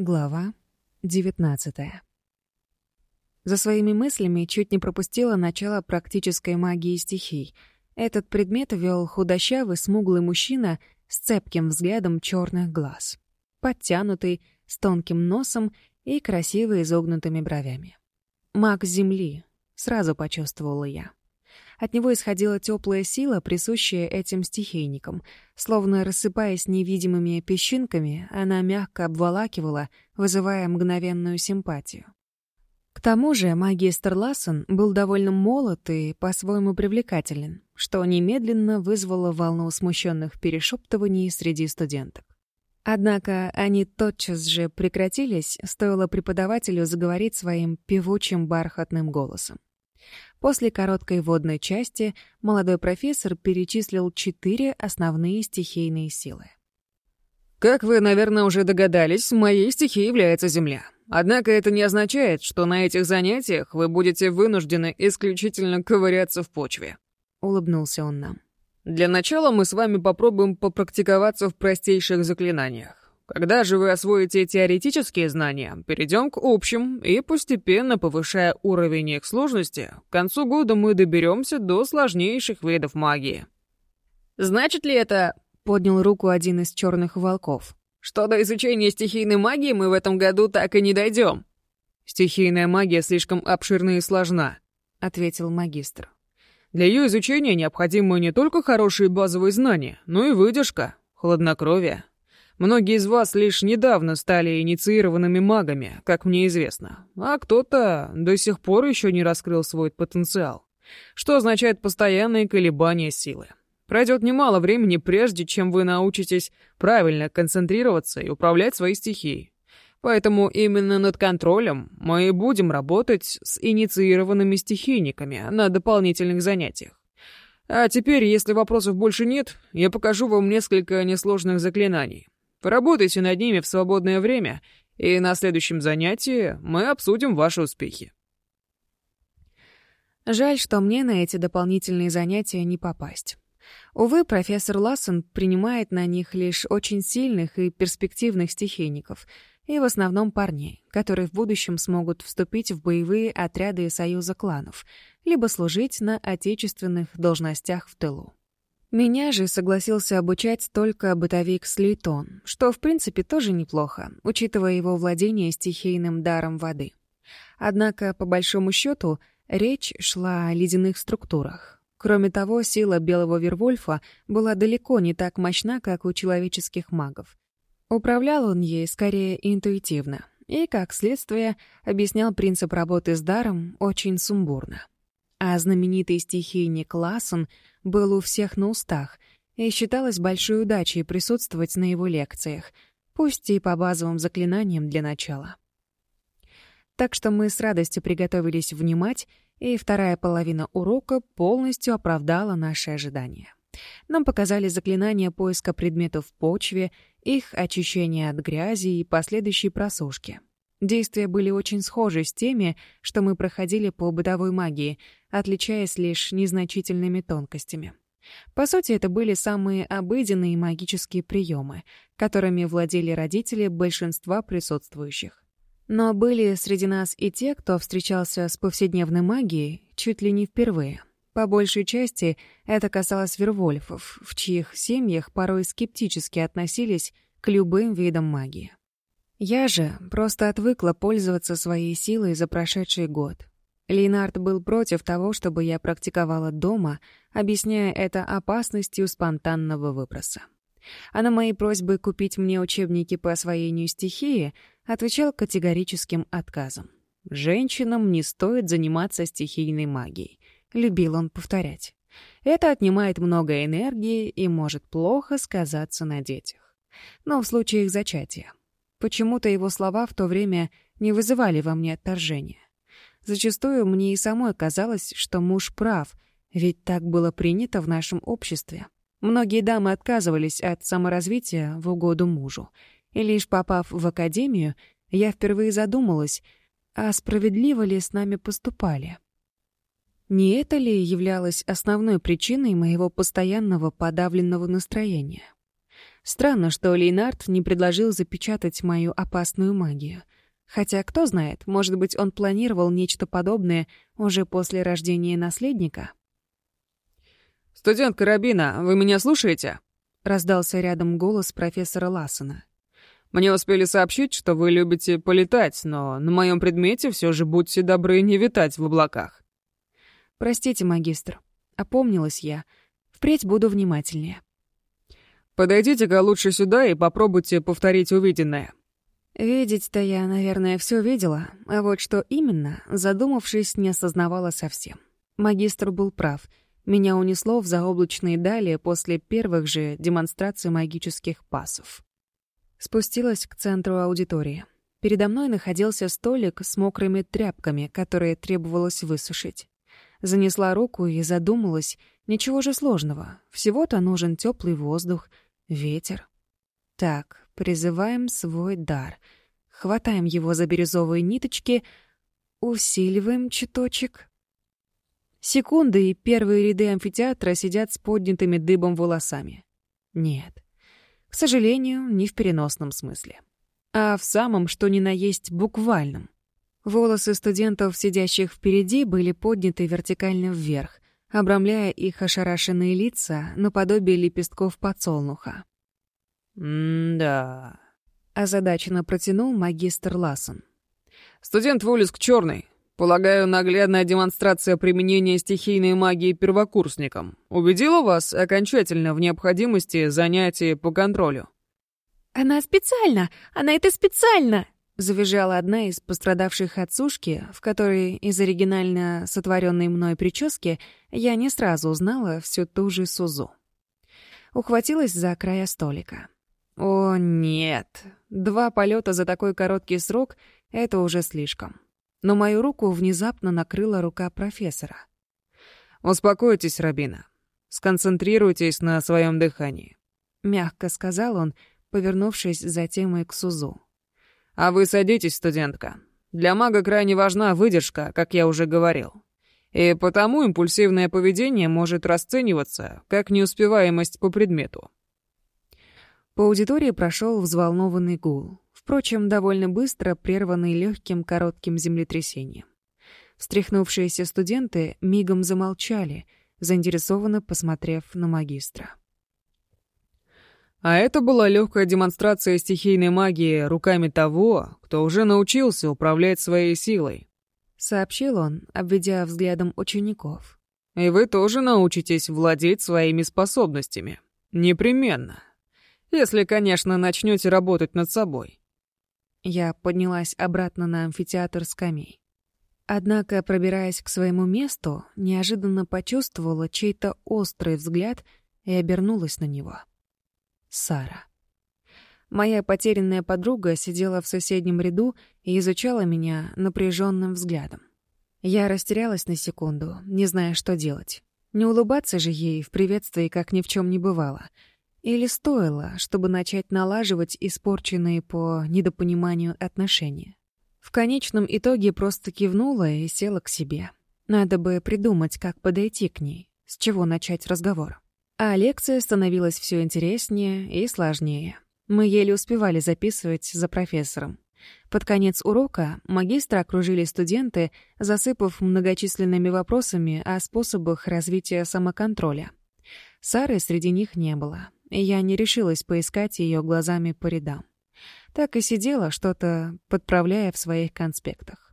Глава 19. За своими мыслями чуть не пропустила начало практической магии стихий. Этот предмет вел худощавый, смуглый мужчина с цепким взглядом черных глаз. Подтянутый, с тонким носом и красиво изогнутыми бровями. «Маг земли», — сразу почувствовала я. От него исходила теплая сила, присущая этим стихийникам. Словно рассыпаясь невидимыми песчинками, она мягко обволакивала, вызывая мгновенную симпатию. К тому же магистр Лассен был довольно молод и по-своему привлекателен, что немедленно вызвало волну смущенных перешептываний среди студенток. Однако они тотчас же прекратились, стоило преподавателю заговорить своим певучим бархатным голосом. После короткой водной части молодой профессор перечислил четыре основные стихийные силы. «Как вы, наверное, уже догадались, моей стихией является Земля. Однако это не означает, что на этих занятиях вы будете вынуждены исключительно ковыряться в почве», — улыбнулся он нам. «Для начала мы с вами попробуем попрактиковаться в простейших заклинаниях. Когда же вы освоите теоретические знания, перейдем к общим и, постепенно повышая уровень их сложности, к концу года мы доберемся до сложнейших видов магии. Значит ли это... Поднял руку один из черных волков. Что до изучения стихийной магии мы в этом году так и не дойдем. Стихийная магия слишком обширна и сложна, ответил магистр. Для ее изучения необходимы не только хорошие базовые знания, но и выдержка, хладнокровие, Многие из вас лишь недавно стали инициированными магами, как мне известно, а кто-то до сих пор еще не раскрыл свой потенциал, что означает постоянные колебания силы. Пройдет немало времени, прежде чем вы научитесь правильно концентрироваться и управлять своей стихией. Поэтому именно над контролем мы и будем работать с инициированными стихийниками на дополнительных занятиях. А теперь, если вопросов больше нет, я покажу вам несколько несложных заклинаний. Поработайте над ними в свободное время, и на следующем занятии мы обсудим ваши успехи. Жаль, что мне на эти дополнительные занятия не попасть. Увы, профессор Лассен принимает на них лишь очень сильных и перспективных стихийников, и в основном парней, которые в будущем смогут вступить в боевые отряды Союза кланов, либо служить на отечественных должностях в тылу. Меня же согласился обучать только бытовик Слейтон, что, в принципе, тоже неплохо, учитывая его владение стихийным даром воды. Однако, по большому счету, речь шла о ледяных структурах. Кроме того, сила белого Вервольфа была далеко не так мощна, как у человеческих магов. Управлял он ей скорее интуитивно и, как следствие, объяснял принцип работы с даром очень сумбурно. А знаменитый стихийник Лассен был у всех на устах, и считалось большой удачей присутствовать на его лекциях, пусть и по базовым заклинаниям для начала. Так что мы с радостью приготовились внимать, и вторая половина урока полностью оправдала наши ожидания. Нам показали заклинания поиска предметов в почве, их очищения от грязи и последующей просушки — Действия были очень схожи с теми, что мы проходили по бытовой магии, отличаясь лишь незначительными тонкостями. По сути, это были самые обыденные магические приемы, которыми владели родители большинства присутствующих. Но были среди нас и те, кто встречался с повседневной магией чуть ли не впервые. По большей части это касалось вервольфов, в чьих семьях порой скептически относились к любым видам магии. Я же просто отвыкла пользоваться своей силой за прошедший год. Лейнард был против того, чтобы я практиковала дома, объясняя это опасностью спонтанного выброса. А на мои просьбы купить мне учебники по освоению стихии отвечал категорическим отказом. «Женщинам не стоит заниматься стихийной магией», — любил он повторять. «Это отнимает много энергии и может плохо сказаться на детях. Но в случае их зачатия. Почему-то его слова в то время не вызывали во мне отторжения. Зачастую мне и самой казалось, что муж прав, ведь так было принято в нашем обществе. Многие дамы отказывались от саморазвития в угоду мужу. И лишь попав в академию, я впервые задумалась, а справедливо ли с нами поступали. Не это ли являлось основной причиной моего постоянного подавленного настроения? Странно, что Лейнард не предложил запечатать мою опасную магию. Хотя, кто знает, может быть, он планировал нечто подобное уже после рождения наследника. «Студент Карабина, вы меня слушаете?» — раздался рядом голос профессора Лассена. «Мне успели сообщить, что вы любите полетать, но на моем предмете все же будьте добры не витать в облаках». «Простите, магистр, опомнилась я. Впредь буду внимательнее». Подойдите-ка лучше сюда и попробуйте повторить увиденное». Видеть-то я, наверное, все видела, а вот что именно, задумавшись, не осознавала совсем. Магистр был прав. Меня унесло в заоблачные дали после первых же демонстраций магических пасов. Спустилась к центру аудитории. Передо мной находился столик с мокрыми тряпками, которые требовалось высушить. Занесла руку и задумалась, ничего же сложного, всего-то нужен теплый воздух — Ветер. Так, призываем свой дар. Хватаем его за бирюзовые ниточки, усиливаем чуточек. Секунды, и первые ряды амфитеатра сидят с поднятыми дыбом волосами. Нет. К сожалению, не в переносном смысле. А в самом, что ни на есть, буквальном. Волосы студентов, сидящих впереди, были подняты вертикально вверх — обрамляя их ошарашенные лица наподобие лепестков подсолнуха. «М-да», — озадаченно протянул магистр Лассон. «Студент Волиск Черный. Полагаю, наглядная демонстрация применения стихийной магии первокурсникам убедила вас окончательно в необходимости занятий по контролю». «Она специально! Она это специально!» Завизжала одна из пострадавших от сушки, в которой из оригинально сотворенной мной прически я не сразу узнала всю ту же Сузу. Ухватилась за края столика. О, нет. Два полета за такой короткий срок — это уже слишком. Но мою руку внезапно накрыла рука профессора. «Успокойтесь, Рабина. Сконцентрируйтесь на своем дыхании», — мягко сказал он, повернувшись затем и к Сузу. «А вы садитесь, студентка. Для мага крайне важна выдержка, как я уже говорил. И потому импульсивное поведение может расцениваться как неуспеваемость по предмету». По аудитории прошел взволнованный гул, впрочем, довольно быстро прерванный легким коротким землетрясением. Встряхнувшиеся студенты мигом замолчали, заинтересованно посмотрев на магистра. А это была легкая демонстрация стихийной магии руками того, кто уже научился управлять своей силой. Сообщил он, обведя взглядом учеников. И вы тоже научитесь владеть своими способностями. Непременно. Если, конечно, начнете работать над собой. Я поднялась обратно на амфитеатр скамей. Однако, пробираясь к своему месту, неожиданно почувствовала чей-то острый взгляд и обернулась на него. Сара. Моя потерянная подруга сидела в соседнем ряду и изучала меня напряженным взглядом. Я растерялась на секунду, не зная, что делать. Не улыбаться же ей в приветствии, как ни в чем не бывало. Или стоило, чтобы начать налаживать испорченные по недопониманию отношения. В конечном итоге просто кивнула и села к себе. Надо бы придумать, как подойти к ней, с чего начать разговор. А лекция становилась все интереснее и сложнее. Мы еле успевали записывать за профессором. Под конец урока магистра окружили студенты, засыпав многочисленными вопросами о способах развития самоконтроля. Сары среди них не было, и я не решилась поискать ее глазами по рядам. Так и сидела, что-то подправляя в своих конспектах.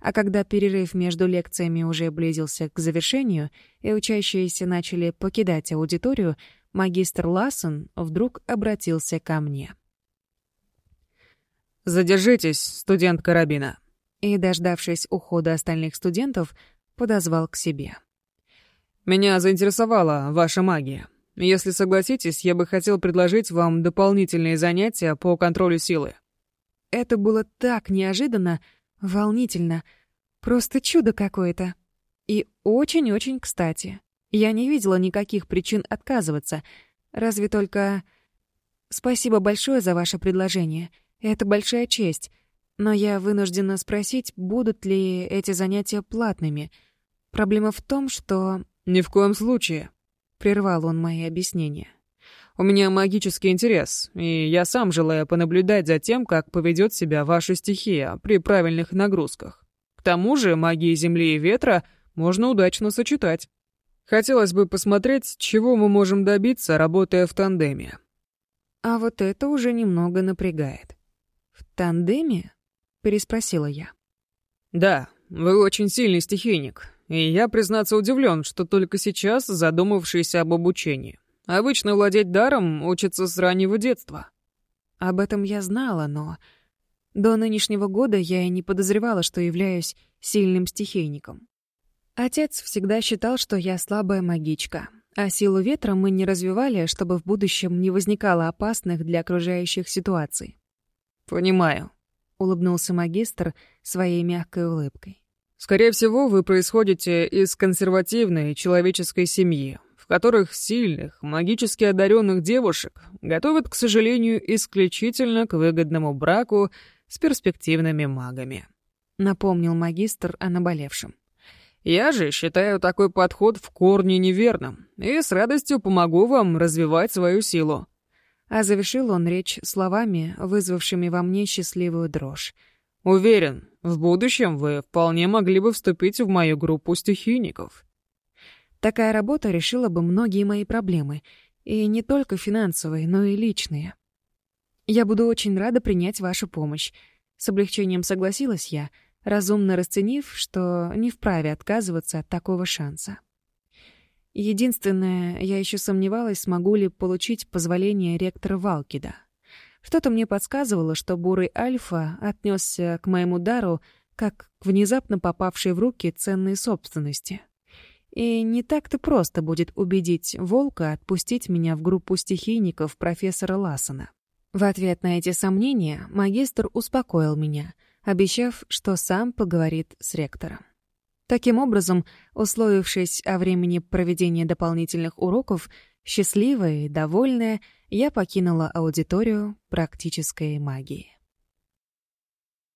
А когда перерыв между лекциями уже близился к завершению, и учащиеся начали покидать аудиторию, магистр Лассен вдруг обратился ко мне. «Задержитесь, студент карабина!» И, дождавшись ухода остальных студентов, подозвал к себе. «Меня заинтересовала ваша магия. Если согласитесь, я бы хотел предложить вам дополнительные занятия по контролю силы». Это было так неожиданно, Волнительно. Просто чудо какое-то. И очень-очень кстати. Я не видела никаких причин отказываться. Разве только... Спасибо большое за ваше предложение. Это большая честь. Но я вынуждена спросить, будут ли эти занятия платными. Проблема в том, что... «Ни в коем случае», — прервал он мои объяснения. У меня магический интерес, и я сам желаю понаблюдать за тем, как поведет себя ваша стихия при правильных нагрузках. К тому же магии земли и ветра можно удачно сочетать. Хотелось бы посмотреть, чего мы можем добиться, работая в тандеме. А вот это уже немного напрягает. «В тандеме?» — переспросила я. «Да, вы очень сильный стихийник, и я, признаться, удивлен, что только сейчас задумавшийся об обучении. Обычно владеть даром учатся с раннего детства». Об этом я знала, но... До нынешнего года я и не подозревала, что являюсь сильным стихийником. Отец всегда считал, что я слабая магичка, а силу ветра мы не развивали, чтобы в будущем не возникало опасных для окружающих ситуаций. «Понимаю», — улыбнулся магистр своей мягкой улыбкой. «Скорее всего, вы происходите из консервативной человеческой семьи, которых сильных, магически одаренных девушек готовят, к сожалению, исключительно к выгодному браку с перспективными магами. Напомнил магистр о наболевшем. Я же считаю такой подход в корне неверным и с радостью помогу вам развивать свою силу. А завершил он речь словами, вызвавшими во мне счастливую дрожь. Уверен, в будущем вы вполне могли бы вступить в мою группу стихийников. Такая работа решила бы многие мои проблемы, и не только финансовые, но и личные. Я буду очень рада принять вашу помощь. С облегчением согласилась я, разумно расценив, что не вправе отказываться от такого шанса. Единственное, я еще сомневалась, смогу ли получить позволение ректора Валкида. Что-то мне подсказывало, что бурый Альфа отнесся к моему дару как к внезапно попавшей в руки ценной собственности — и не так-то просто будет убедить Волка отпустить меня в группу стихийников профессора Лассона. В ответ на эти сомнения магистр успокоил меня, обещав, что сам поговорит с ректором. Таким образом, условившись о времени проведения дополнительных уроков, счастливая и довольная, я покинула аудиторию практической магии.